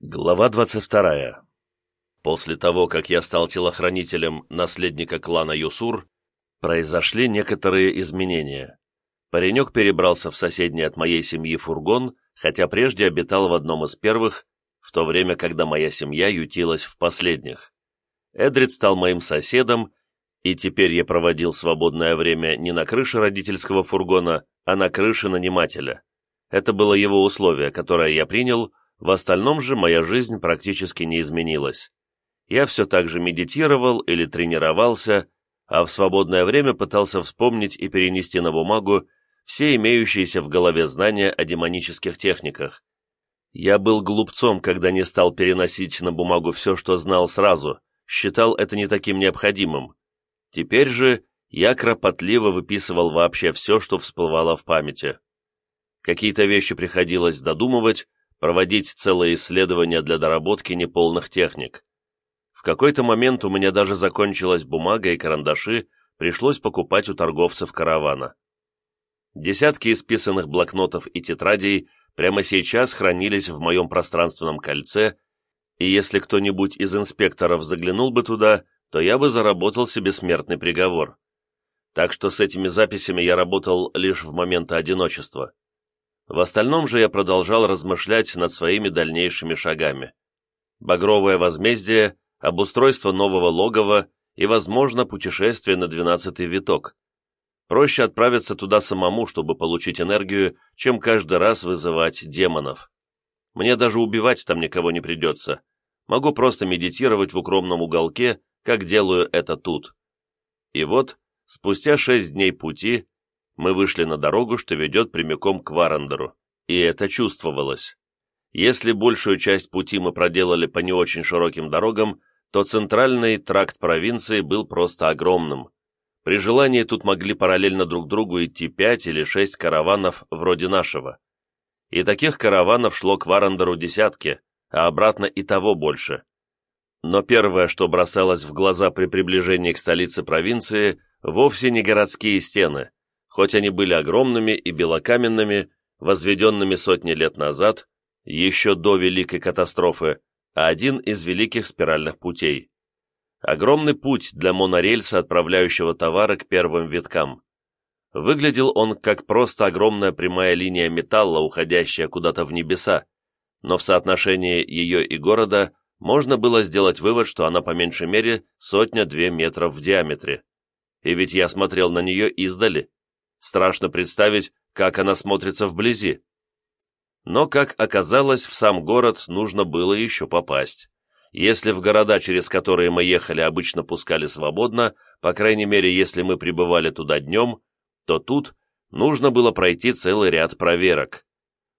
Глава 22. После того, как я стал телохранителем наследника клана Юсур, произошли некоторые изменения. Паренек перебрался в соседний от моей семьи фургон, хотя прежде обитал в одном из первых, в то время, когда моя семья ютилась в последних. Эдрид стал моим соседом, и теперь я проводил свободное время не на крыше родительского фургона, а на крыше нанимателя. Это было его условие, которое я принял, в остальном же моя жизнь практически не изменилась. Я все так же медитировал или тренировался, а в свободное время пытался вспомнить и перенести на бумагу все имеющиеся в голове знания о демонических техниках. Я был глупцом, когда не стал переносить на бумагу все, что знал сразу, считал это не таким необходимым. Теперь же я кропотливо выписывал вообще все, что всплывало в памяти. Какие-то вещи приходилось додумывать, проводить целые исследования для доработки неполных техник. В какой-то момент у меня даже закончилась бумага и карандаши, пришлось покупать у торговцев каравана. Десятки исписанных блокнотов и тетрадей прямо сейчас хранились в моем пространственном кольце, и если кто-нибудь из инспекторов заглянул бы туда, то я бы заработал себе смертный приговор. Так что с этими записями я работал лишь в моменты одиночества. В остальном же я продолжал размышлять над своими дальнейшими шагами. Багровое возмездие, обустройство нового логова и, возможно, путешествие на двенадцатый виток. Проще отправиться туда самому, чтобы получить энергию, чем каждый раз вызывать демонов. Мне даже убивать там никого не придется. Могу просто медитировать в укромном уголке, как делаю это тут. И вот, спустя шесть дней пути, мы вышли на дорогу, что ведет прямиком к Варандеру, и это чувствовалось. Если большую часть пути мы проделали по не очень широким дорогам, то центральный тракт провинции был просто огромным. При желании тут могли параллельно друг другу идти пять или шесть караванов вроде нашего. И таких караванов шло к Варандеру десятки, а обратно и того больше. Но первое, что бросалось в глаза при приближении к столице провинции, вовсе не городские стены, хоть они были огромными и белокаменными, возведенными сотни лет назад, еще до Великой катастрофы, а один из великих спиральных путей. Огромный путь для монорельса, отправляющего товары к первым виткам. Выглядел он как просто огромная прямая линия металла, уходящая куда-то в небеса, но в соотношении ее и города можно было сделать вывод, что она по меньшей мере сотня-две метров в диаметре. И ведь я смотрел на нее издали. Страшно представить, как она смотрится вблизи. Но, как оказалось, в сам город нужно было еще попасть. Если в города, через которые мы ехали, обычно пускали свободно, по крайней мере, если мы прибывали туда днем, то тут нужно было пройти целый ряд проверок.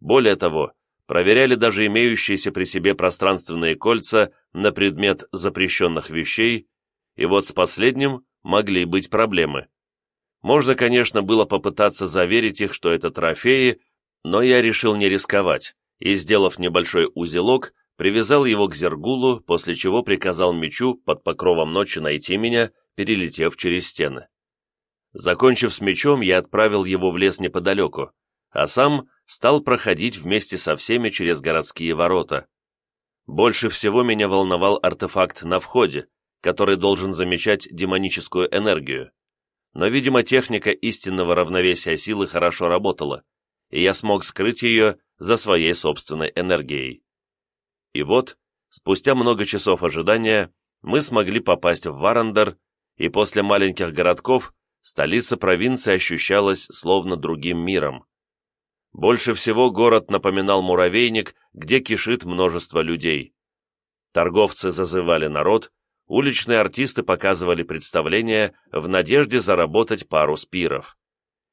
Более того, проверяли даже имеющиеся при себе пространственные кольца на предмет запрещенных вещей, и вот с последним могли быть проблемы. Можно, конечно, было попытаться заверить их, что это трофеи, но я решил не рисковать и, сделав небольшой узелок, привязал его к зергулу, после чего приказал мечу под покровом ночи найти меня, перелетев через стены. Закончив с мечом, я отправил его в лес неподалеку, а сам стал проходить вместе со всеми через городские ворота. Больше всего меня волновал артефакт на входе, который должен замечать демоническую энергию но, видимо, техника истинного равновесия силы хорошо работала, и я смог скрыть ее за своей собственной энергией. И вот, спустя много часов ожидания, мы смогли попасть в Варандер, и после маленьких городков столица провинции ощущалась словно другим миром. Больше всего город напоминал муравейник, где кишит множество людей. Торговцы зазывали народ, уличные артисты показывали представления в надежде заработать пару спиров.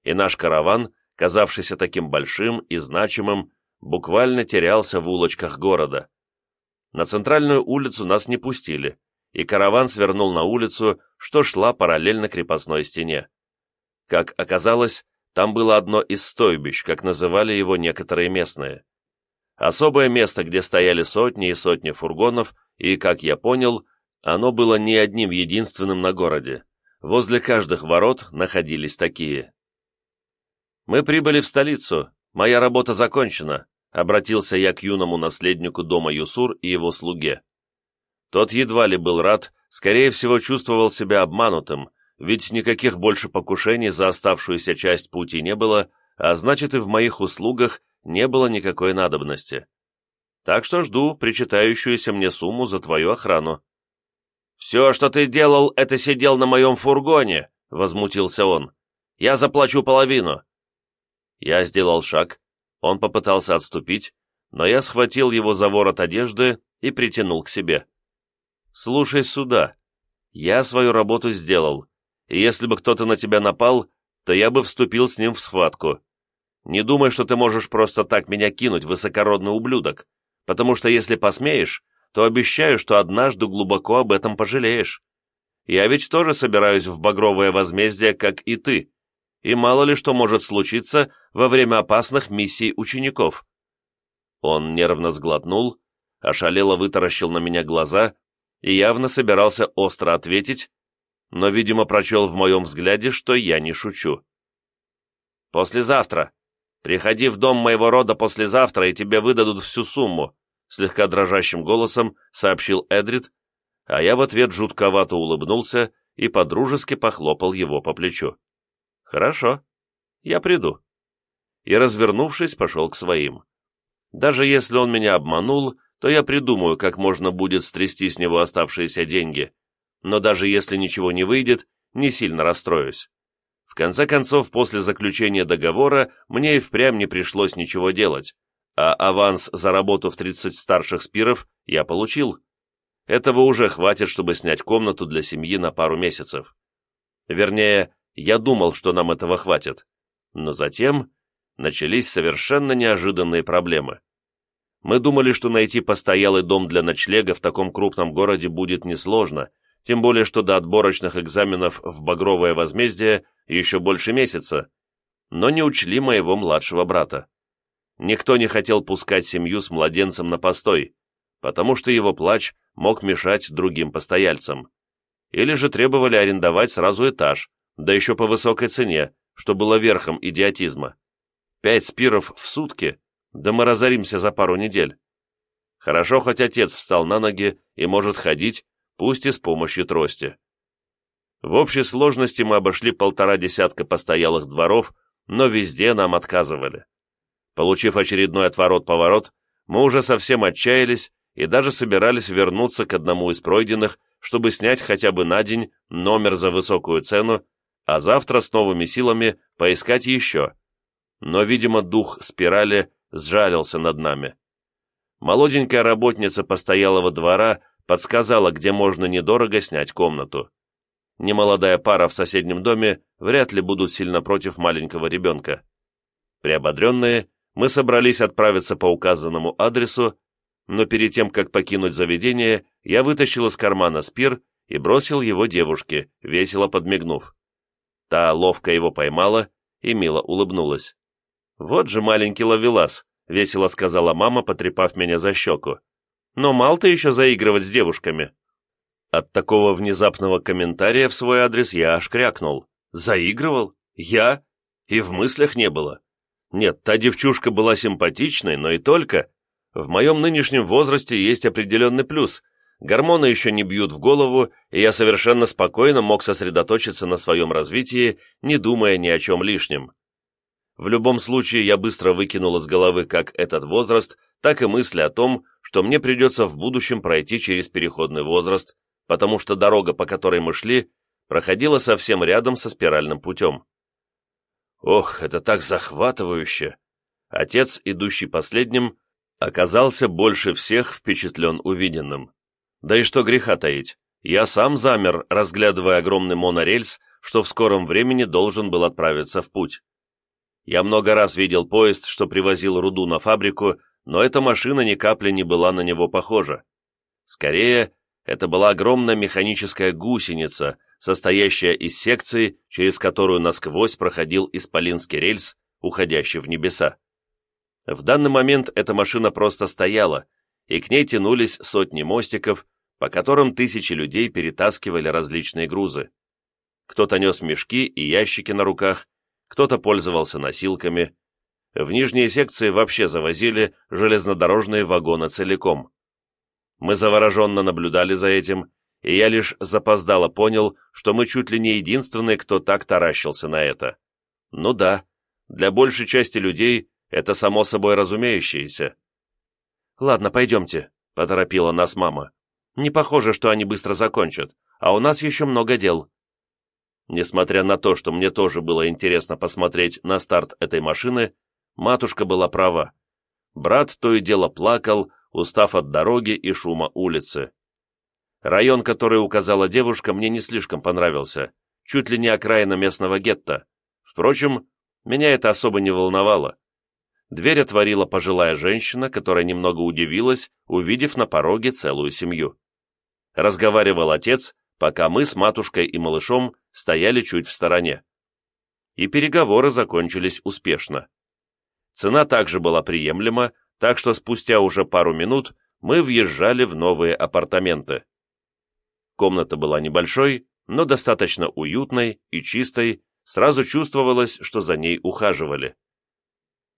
И наш караван, казавшийся таким большим и значимым, буквально терялся в улочках города. На центральную улицу нас не пустили, и караван свернул на улицу, что шла параллельно крепостной стене. Как оказалось, там было одно из стойбищ, как называли его некоторые местные. Особое место, где стояли сотни и сотни фургонов, и, как я понял, оно было не одним единственным на городе. Возле каждых ворот находились такие. «Мы прибыли в столицу. Моя работа закончена. обратился я к юному наследнику дома Юсур и его слуге. Тот едва ли был рад, скорее всего чувствовал себя обманутым, ведь никаких больше покушений за оставшуюся часть пути не было, а значит и в моих услугах не было никакой надобности. Так что жду причитающуюся мне сумму за твою охрану. «Все, что ты делал, это сидел на моем фургоне», — возмутился он. «Я заплачу половину». Я сделал шаг, он попытался отступить, но я схватил его за ворот одежды и притянул к себе. «Слушай сюда. Я свою работу сделал, и если бы кто-то на тебя напал, то я бы вступил с ним в схватку. Не думай, что ты можешь просто так меня кинуть, высокородный ублюдок, потому что если посмеешь, то обещаю, что однажды глубоко об этом пожалеешь. Я ведь тоже собираюсь в багровое возмездие, как и ты, и мало ли что может случиться во время опасных миссий учеников». Он нервно сглотнул, ошалело вытаращил на меня глаза и явно собирался остро ответить, но, видимо, прочел в моем взгляде, что я не шучу. «Послезавтра. Приходи в дом моего рода послезавтра, и тебе выдадут всю сумму слегка дрожащим голосом сообщил Эдрид, а я в ответ жутковато улыбнулся и подружески похлопал его по плечу. «Хорошо, я приду». И, развернувшись, пошел к своим. Даже если он меня обманул, то я придумаю, как можно будет стрясти с него оставшиеся деньги. Но даже если ничего не выйдет, не сильно расстроюсь. В конце концов, после заключения договора мне и впрямь не пришлось ничего делать а аванс за работу в 30 старших спиров я получил. Этого уже хватит, чтобы снять комнату для семьи на пару месяцев. Вернее, я думал, что нам этого хватит. Но затем начались совершенно неожиданные проблемы. Мы думали, что найти постоялый дом для ночлега в таком крупном городе будет несложно, тем более, что до отборочных экзаменов в Багровое возмездие еще больше месяца, но не учли моего младшего брата. Никто не хотел пускать семью с младенцем на постой, потому что его плач мог мешать другим постояльцам. Или же требовали арендовать сразу этаж, да еще по высокой цене, что было верхом идиотизма. Пять спиров в сутки, да мы разоримся за пару недель. Хорошо, хоть отец встал на ноги и может ходить, пусть и с помощью трости. В общей сложности мы обошли полтора десятка постоялых дворов, но везде нам отказывали. Получив очередной отворот-поворот, мы уже совсем отчаялись и даже собирались вернуться к одному из пройденных, чтобы снять хотя бы на день номер за высокую цену, а завтра с новыми силами поискать еще. Но, видимо, дух спирали сжалился над нами. Молоденькая работница постоялого двора подсказала, где можно недорого снять комнату. Немолодая пара в соседнем доме вряд ли будут сильно против маленького ребенка. Приободренные, мы собрались отправиться по указанному адресу, но перед тем, как покинуть заведение, я вытащил из кармана спир и бросил его девушке, весело подмигнув. Та ловко его поймала и мило улыбнулась. «Вот же маленький ловелас», — весело сказала мама, потрепав меня за щеку. «Но мал ты еще заигрывать с девушками». От такого внезапного комментария в свой адрес я аж крякнул. «Заигрывал? Я? И в мыслях не было. Нет, та девчушка была симпатичной, но и только. В моем нынешнем возрасте есть определенный плюс. Гормоны еще не бьют в голову, и я совершенно спокойно мог сосредоточиться на своем развитии, не думая ни о чем лишнем. В любом случае, я быстро выкинул из головы как этот возраст, так и мысли о том, что мне придется в будущем пройти через переходный возраст, потому что дорога, по которой мы шли, проходила совсем рядом со спиральным путем. Ох, это так захватывающе! Отец, идущий последним, оказался больше всех впечатлен увиденным. Да и что греха таить, я сам замер, разглядывая огромный монорельс, что в скором времени должен был отправиться в путь. Я много раз видел поезд, что привозил руду на фабрику, но эта машина ни капли не была на него похожа. Скорее, это была огромная механическая гусеница, состоящая из секции, через которую насквозь проходил исполинский рельс, уходящий в небеса. В данный момент эта машина просто стояла, и к ней тянулись сотни мостиков, по которым тысячи людей перетаскивали различные грузы. Кто-то нес мешки и ящики на руках, кто-то пользовался носилками. В нижние секции вообще завозили железнодорожные вагоны целиком. Мы завороженно наблюдали за этим, и я лишь запоздало понял, что мы чуть ли не единственные, кто так таращился на это. Ну да, для большей части людей это само собой разумеющееся. «Ладно, пойдемте», — поторопила нас мама. «Не похоже, что они быстро закончат, а у нас еще много дел». Несмотря на то, что мне тоже было интересно посмотреть на старт этой машины, матушка была права. Брат то и дело плакал, устав от дороги и шума улицы. Район, который указала девушка, мне не слишком понравился, чуть ли не окраина местного гетто. Впрочем, меня это особо не волновало. Дверь отворила пожилая женщина, которая немного удивилась, увидев на пороге целую семью. Разговаривал отец, пока мы с матушкой и малышом стояли чуть в стороне. И переговоры закончились успешно. Цена также была приемлема, так что спустя уже пару минут мы въезжали в новые апартаменты. Комната была небольшой, но достаточно уютной и чистой, сразу чувствовалось, что за ней ухаживали.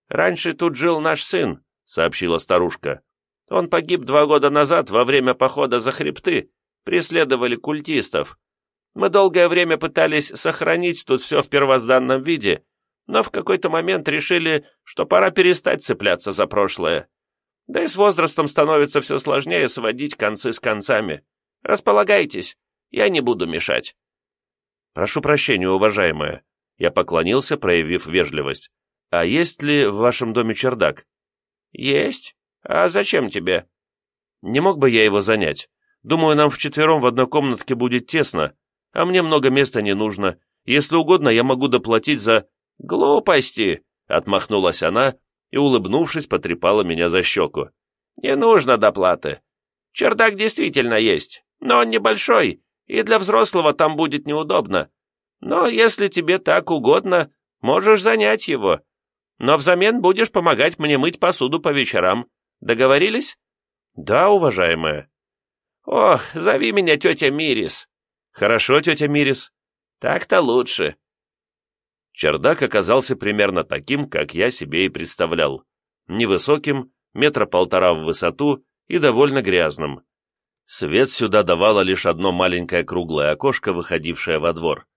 «Раньше тут жил наш сын», — сообщила старушка. «Он погиб два года назад во время похода за хребты, преследовали культистов. Мы долгое время пытались сохранить тут все в первозданном виде, но в какой-то момент решили, что пора перестать цепляться за прошлое. Да и с возрастом становится все сложнее сводить концы с концами. Располагайтесь, я не буду мешать». «Прошу прощения, уважаемая». Я поклонился, проявив вежливость. «А есть ли в вашем доме чердак?» «Есть. А зачем тебе?» «Не мог бы я его занять? Думаю, нам вчетвером в одной комнатке будет тесно, а мне много места не нужно. Если угодно, я могу доплатить за...» «Глупости!» — отмахнулась она и, улыбнувшись, потрепала меня за щеку. «Не нужно доплаты. Чердак действительно есть, но он небольшой, и для взрослого там будет неудобно. Но если тебе так угодно, можешь занять его. Но взамен будешь помогать мне мыть посуду по вечерам. Договорились?» «Да, уважаемая». «Ох, зови меня тетя Мирис». «Хорошо, тетя Мирис». «Так-то лучше». Чердак оказался примерно таким, как я себе и представлял. Невысоким, метра полтора в высоту и довольно грязным. Свет сюда давало лишь одно маленькое круглое окошко, выходившее во двор.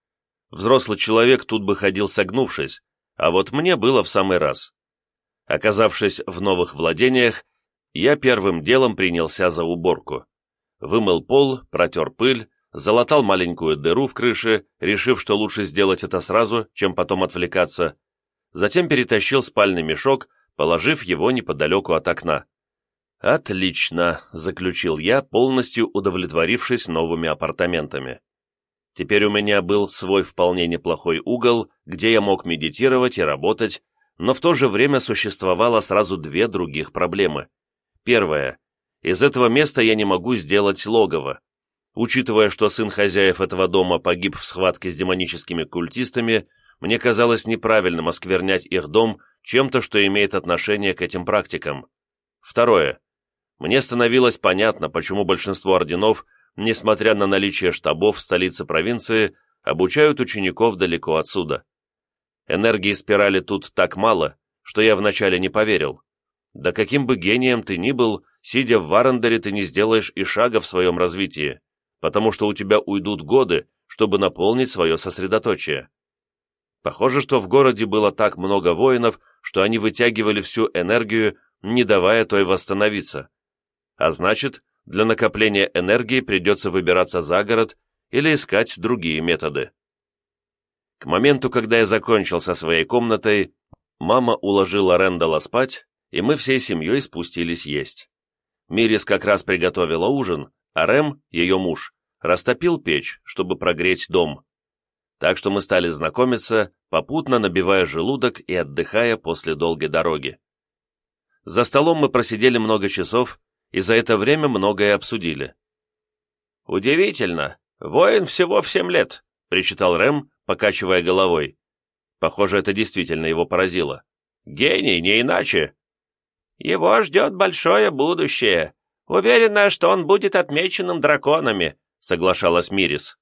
Взрослый человек тут бы ходил согнувшись, а вот мне было в самый раз. Оказавшись в новых владениях, я первым делом принялся за уборку. Вымыл пол, протер пыль, залатал маленькую дыру в крыше, решив, что лучше сделать это сразу, чем потом отвлекаться. Затем перетащил спальный мешок, положив его неподалеку от окна. «Отлично», — заключил я, полностью удовлетворившись новыми апартаментами. Теперь у меня был свой вполне неплохой угол, где я мог медитировать и работать, но в то же время существовало сразу две других проблемы. Первая. Из этого места я не могу сделать логово. Учитывая, что сын хозяев этого дома погиб в схватке с демоническими культистами, мне казалось неправильным осквернять их дом чем-то, что имеет отношение к этим практикам. Второе. Мне становилось понятно, почему большинство орденов, несмотря на наличие штабов в столице провинции, обучают учеников далеко отсюда. Энергии спирали тут так мало, что я вначале не поверил. Да каким бы гением ты ни был, сидя в Варандере, ты не сделаешь и шага в своем развитии потому что у тебя уйдут годы, чтобы наполнить свое сосредоточие. Похоже, что в городе было так много воинов, что они вытягивали всю энергию, не давая той восстановиться. А значит, для накопления энергии придется выбираться за город или искать другие методы. К моменту, когда я закончил со своей комнатой, мама уложила Рэндала спать, и мы всей семьей спустились есть. Мирис как раз приготовила ужин, а Рэм, ее муж, растопил печь, чтобы прогреть дом. Так что мы стали знакомиться, попутно набивая желудок и отдыхая после долгой дороги. За столом мы просидели много часов, и за это время многое обсудили. «Удивительно, воин всего в семь лет», — причитал Рэм, покачивая головой. Похоже, это действительно его поразило. «Гений, не иначе!» «Его ждет большое будущее», «Уверена, что он будет отмеченным драконами», — соглашалась Мирис.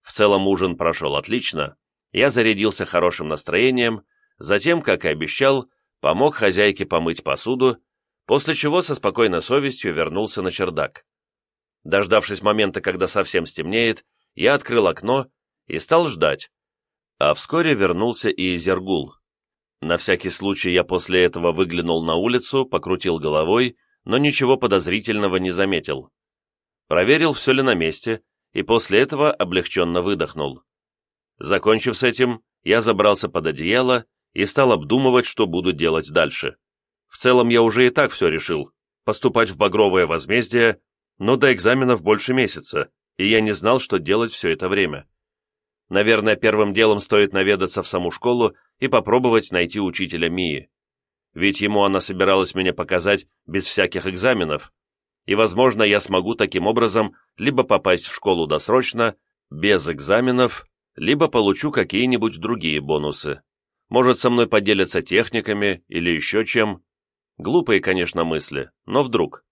В целом ужин прошел отлично. Я зарядился хорошим настроением, затем, как и обещал, помог хозяйке помыть посуду, после чего со спокойной совестью вернулся на чердак. Дождавшись момента, когда совсем стемнеет, я открыл окно и стал ждать. А вскоре вернулся и Изергул. На всякий случай я после этого выглянул на улицу, покрутил головой, но ничего подозрительного не заметил. Проверил, все ли на месте, и после этого облегченно выдохнул. Закончив с этим, я забрался под одеяло и стал обдумывать, что буду делать дальше. В целом я уже и так все решил. Поступать в багровое возмездие, но до экзаменов больше месяца, и я не знал, что делать все это время. Наверное, первым делом стоит наведаться в саму школу и попробовать найти учителя Мии. Ведь ему она собиралась меня показать без всяких экзаменов, и, возможно, я смогу таким образом либо попасть в школу досрочно, без экзаменов, либо получу какие-нибудь другие бонусы. Может, со мной поделятся техниками или еще чем. Глупые, конечно, мысли, но вдруг.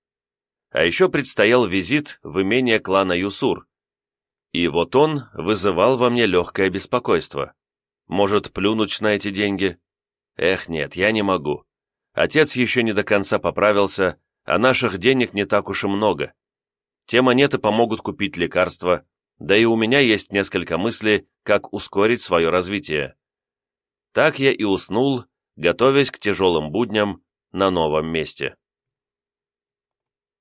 А еще предстоял визит в имение клана Юсур. И вот он вызывал во мне легкое беспокойство. Может, плюнуть на эти деньги? Эх, нет, я не могу. Отец еще не до конца поправился, а наших денег не так уж и много. Те монеты помогут купить лекарства, да и у меня есть несколько мыслей, как ускорить свое развитие. Так я и уснул, готовясь к тяжелым будням на новом месте.